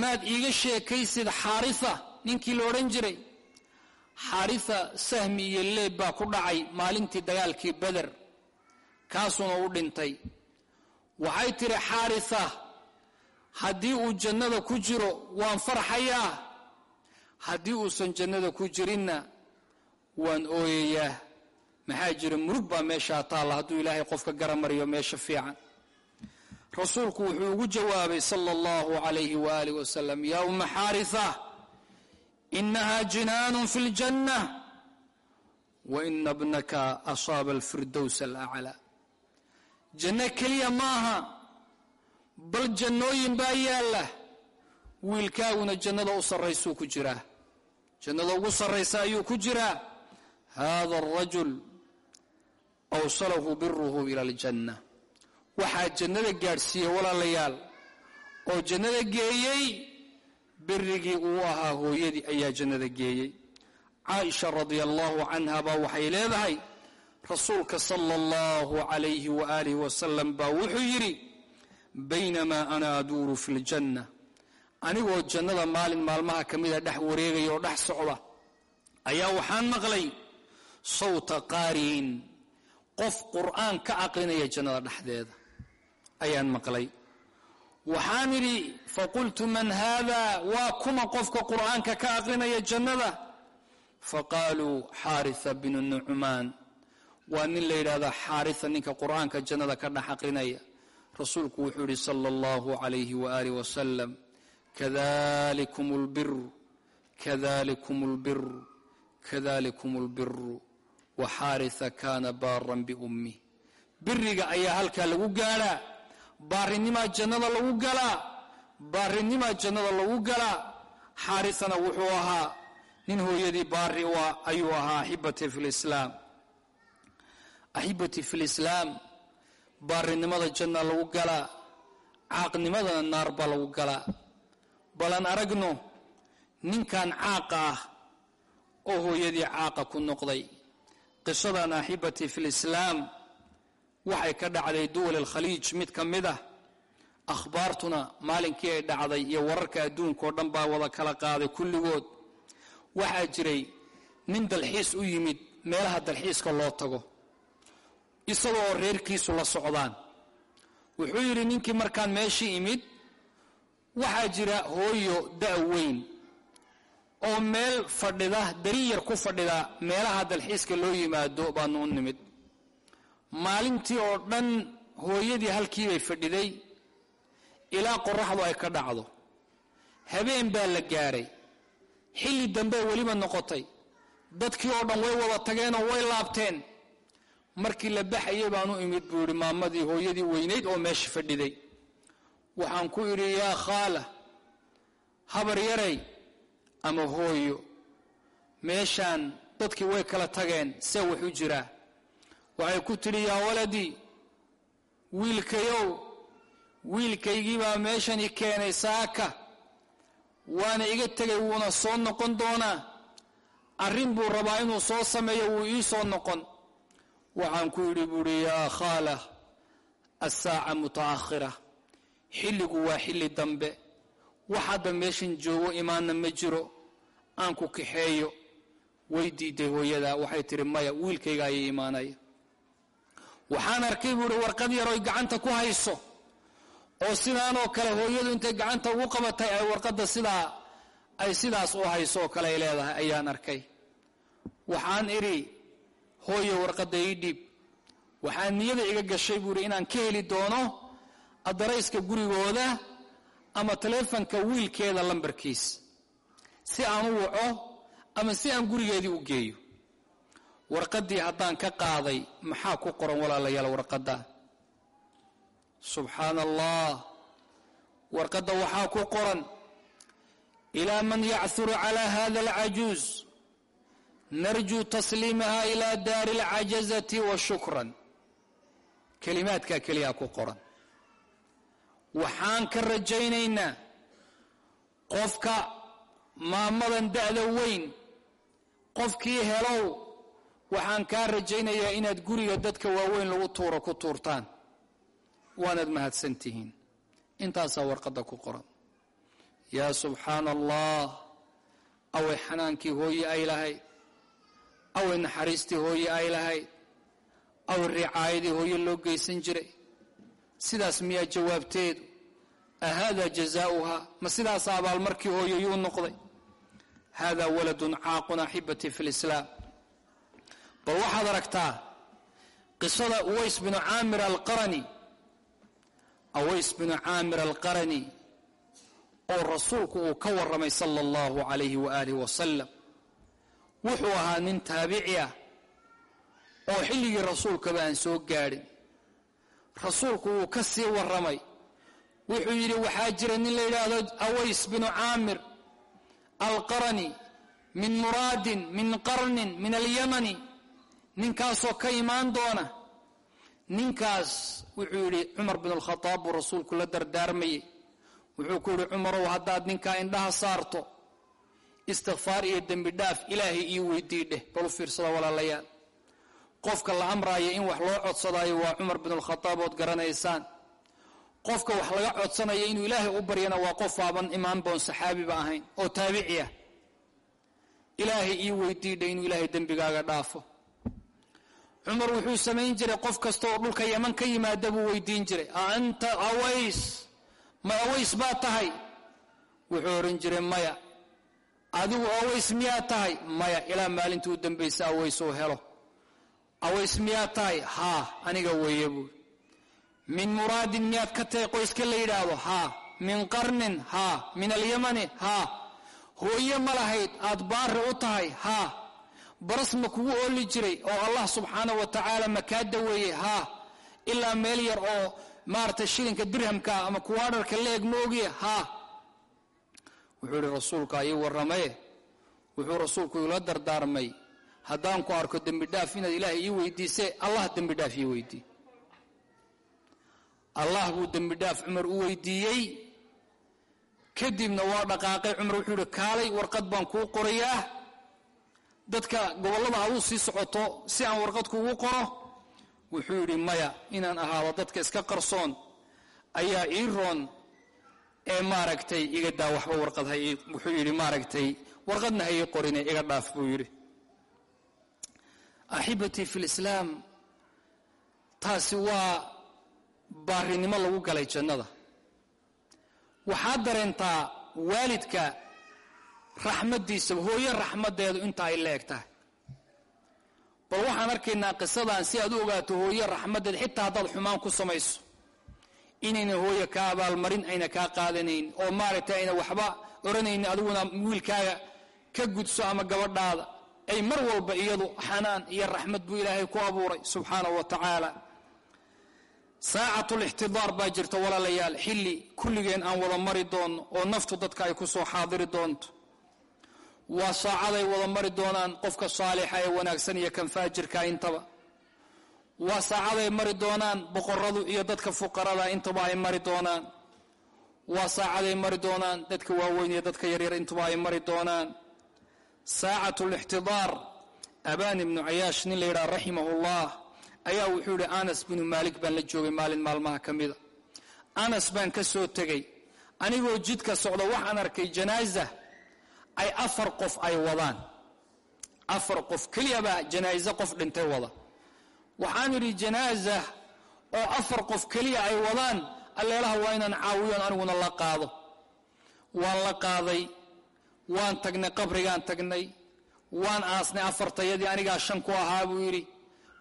maad iiga sheekaysid xaarisa ninkii la odhan jiray. Xaarisa sahmi iyo leeb baa ku dhacay maalintii dagaalkii beder kaasuna u dhintay. Waxay tidhi xaarisa haddii uu jannada ku jiro waan farxayaa. Haddii uusan jannada ku jirinna waan ooyayaa. Maxaa jira murug baa meeshaa taalla hadduu ilaahay qofka garamariyo meesha fiican. Rasuulku wuxuu ugu jawaabay sala allahu calayhi waaalih wasalam yaa uma xaarisa inaha jinaanun fi ljanna wa ina bnaka asaaba alfirdows alaclaa janno keliya ma aha bal jannooyin baa yaalla. Wiilkaaguna jannada u sarraysuu ku jiraa. Jannada ugu sarraysa ayuu ku jiraa. Hada arajul awsalahu biruhu ila aljanna. Waxaa jannada gaadhsiiyey walaalayaal. Oo jannada geeyey birigii uu ahaa hooyadii ayaa jannada geeyey. Caaisha radia allahu canha baa waxay leedahay rasuulka sala allahu calayhi waaalih wasalam baa wuxuu yidhi baynamaa ana aduuru fi ljanna anigoo jannada maalin maalmaha ka mida dhex wareegaya oo dhex socda ayaa waxaan maqlay sawta qaari'in. Qof qur'aan ka aqrinaya jannada dhexdeeda ayaan maqlay. Waxaan idhi faqultu man haada? Waa kuma qofka qur'aanka ka aqrinaya jannada? Faqaaluu xaarisa binu nucmaan. Waa nin la yidhahda xaarisa ninka qur'aanka jannada ka dhex aqrinaya rasuulku wuxuu yidhi sala allahu calayhi waaalih wasalam kadalikum lbiru kadalikum lbiru kadalikum lbiru waxaarisa kaana baaran biummih biriga ayaa halkaa lagu gaadhaa baarinimaa jannada lagu galaa baarinimaa jannada lagu galaa. Xaarisana wuxuu ahaa nin hooyadii baari ayuu ahaa axibati fi axibati fi baarinimada janna lagu galaa caaqnimadana naar baa lagu galaa balan aragno ninkan caaqa ah oo hooyadii caaqa ku noqday. Qisadan axibati fi lislaam waxay ka dhacday duwal alkhaliij mid ka mid ah. Akhbaartuna maalinkii ay dhacday iyo wararka adduunka oo dhan baa wada kala qaaday kulligood. Waxaa jiray nin dalxiis u yimid meelaha dalxiiska loo tago isagoo reerkiisu la socdaan. Wuxuu yidhi ninkii markaan meeshii imid waxaa jira hooyo da' weyn oo meel fadhida dariyar ku fadhida meelaha dalxiiska loo yimaado baanu u nimid. Maalintii oo dhan hooyadii halkiibay fadhiday. Ilaa qoraxdu ay ka dhacdo. Habeen baa la gaaray. Xilli dambee weliba noqotay. Dadkii oo dhan way wada tageenoo way laabteen markii la baxayay u imid buu yidhi maamadii hooyadii weynayd oo meesha fadhiday. Waxaan ku idhi yaa khaala habar yaray ama hooyo? Meeshaan dadkii way kala tageen see wax u jiraa? Waxay ku tidhi yaa waladii wiilkayow wiilkaygii baa meeshan i keenay saaka. Waana iga tegay wuuna soo noqon doonaa. Arrin buu rabaa inuu soo sameeyo wuu ii soo noqon waxaan ku yidhi buuhi yaa khaala assaaca muta'akhira. Xilligu waa xilli dambe. Wax hadda meeshan joogo imaanna ma jiro. Aan ku kaxeeyo. Way diiday hooyada waxay tihi maya wiilkayga ayay imaanaya waxaan arkay buuhi warqad yaroy gacanta ku hayso. Oo sidaanoo kale hooyadu intay gacanta ugu qabatay ay warqadda sidaa ay sidaas u hayso oo kale ay leedahay ayaan arkay. Waxaan idhi hooyo warqadda ii dhiib. Waxaan niyada iga gashay buuhi inaan ka heli doono adarayska gurigooda ama taleefanka wiilkeeda lambarkiis. Si aan u waco ama si aan gurigeedii u geeyo. Warqaddii haddaan ka qaaday maxaa ku qoran walaalayaal warqadda? Subxaana allah warqadda waxaa ku qoran ilaa man yachuru calaa hada alcajuuz narjuu tasliimaha ilaa daari alcajazati wa shukran kelimaadkaa keliyaa ku qoran waxaan ka rajaynaynaa qofka maamadan da'da weyn qofkii helow waxaan kaa rajaynayaa inaad guriga dadka waaweyn lagu tuuro ku tuurtaan waanaad mahadsan tihiin intaasaa warqadda ku qoran yaa subxaana allah away xanaankii hooye ay lahayd away naxariistii hooye ay lahayd away ricaayadii hooye loo geysan jiray. Sidaas miyaa jawaabteedu? Ahaadaa jazaauha ma sidaasa abaalmarkii hooyo yuu noqday? Hada waladun caaqun axibati fi lislaam bal waxaad aragtaa qisada uways binu caamir alqarani aways binu caamir alqarani oo rasuulku uu ka warramay sala allahu calayhi waaalih wasalam wuxuu ahaa nin taabici ah oo xilligii rasuulkaba aan soo gaadhin. Rasuulku wuu ka sii warramay. Wuxuu yidhi waxaa jira nin la yidhaahdo aways binu caamir alqarani min muraadin min qarnin min alyamani. Ninkaasoo ka imaan doona. Ninkaas wuxuu yidhi cumar bin alkhadaab buu rasuulku la dardaarmayey wuxuu ku yidhi cumarow haddaad ninkaa indhaha saarto istikfaar iyo dembi dhaaf ilaahay ii weydiidheh balu fiirsada walaalayaal qofka la amraaya in wax loo codsadaayo waa cumar bin alkhadaab ood garanaysaan. Qofka wax laga codsanaya inuu ilaahay u baryana waa qof aaban imaan boon saxaabiba ahayn oo taabici ah. Ilaahay ii weydiidha inuu ilaahay dembigaaga dhaafo. Cumar wuxuu samayn jiray qof kasta oo dhulka yaman ka yimaada buu weydiin jiray. A anta aways ma aways baa tahay? Wuxuu odhan jiray maya adigu aways miyaa tahay. Maya ilaa maalintii u dambaysa aways uu helo. Aways miyaa tahay. Haa aniga weeye buui min muraadin miyaad ka tahay qoyska la yidhaahdo? Haa min qarnin? Haa min alyamani? Haa hooye ma lahayd. Aad baari u tahay? Haa baras ma kugu ooli jiray oo allah subxaana wa tacaala ma kaa daweeyey? Haa ilaa meel yar oo maaragtay shilinka dirhamka ama kuwaadharka leeg ma ogiye? Haa wuxuu ihi rasuulka ii warramaye wuxuu rasuulku ila dardaarmay. Haddaan ku arko dembi dhaaf inaad ilaahay ii weydiise allah dembi dhaaf ii weydii allah buu dembi dhaaf cumar u weydiiyey. Kadibna waa dhaqaaqay. Cumar wuxuu yihi kaalay warqad baan kuu qorayaa. Dadka gobollada aduu sii socoto si aan warqad kuugu qoro. Wuxuu yidhi maya inaan ahaado dadka iska qarsoon ayaa ii roon ee maaragtay iga daa waxba warqad ha wuxuu yidhi maaragtay warqadna ha ii qorine iga dhaaf buu yidhi. Axibatii fi lislaam taasi waa baarinimo lagu galay jannada. Waxaad dareentaa waalidka raxmaddiisa hooyo raxmaddeedu inta ay leeg tahay bal waxaan arkaynaa qisadan si aad u ogaato hooyo raxmaddeed xitaa haddaad xumaan ku samayso inayna hooyo kaa abaalmarin ayna kaa qaadanayn oo maaragtay ayna waxba odhanaynin adiguna wiilkaaga ka gudso ama gabadhaada. Ay mar walba iyadu xanaan iyo raxmad buu ilaahay ku abuuray subxaanahu wa tacaala. Saacatulixtidaar baa jirta walaalayaal xilli kulligeen aan wada mari doonno oo naftu dadka ay ku soo xaadiri doonto. Waa saacaday wada mari doonaan qofka saalixa ee wanaagsan iyo kan faajirka intaba waa saacaday mari doonaan boqoradu iyo dadka fuqarada intaba ay mari doonaan. Waa saacaday mari doonaan dadka waaweyn iyo dadka yaryar intuba ay mari doonaan. Saacatu lixtidaar abaan ibnu cayaash nin la yidhaha raximahullah ayaa wuxuu yidhi anas binu maalik baan la joogay maalin maalmaha ka mida anas baan ka soo tegey anigoo jidka socda waxaan arkay janaaza ay afar qof ay wadaan. Afar qof keliyabaa janaaze qof dhintay wada waxaan idhi janaaza oo afar qof keliya ay wadaan alleelaha waa inaan caawiyoon aniguna la qaado. Waan la qaaday waan tagnay qabrigaan tagnay waan aasnay afartayadii anigaa shan ku ahaa buu yidhi.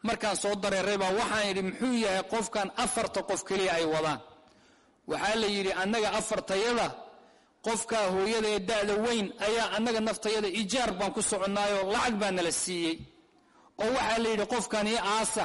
Markaan soo dareeray baa waxaan idhi muxuu yahay qofkan afarta qof keliya ay wadaan? Waxaa la yidhi annaga afartayada qofkaa hooyada ee da'da weyn ayaa annaga naftayada ijaar baan ku soconnaayoo lacag baa nala siiyey oo waxaa la yidhi qofkani aasa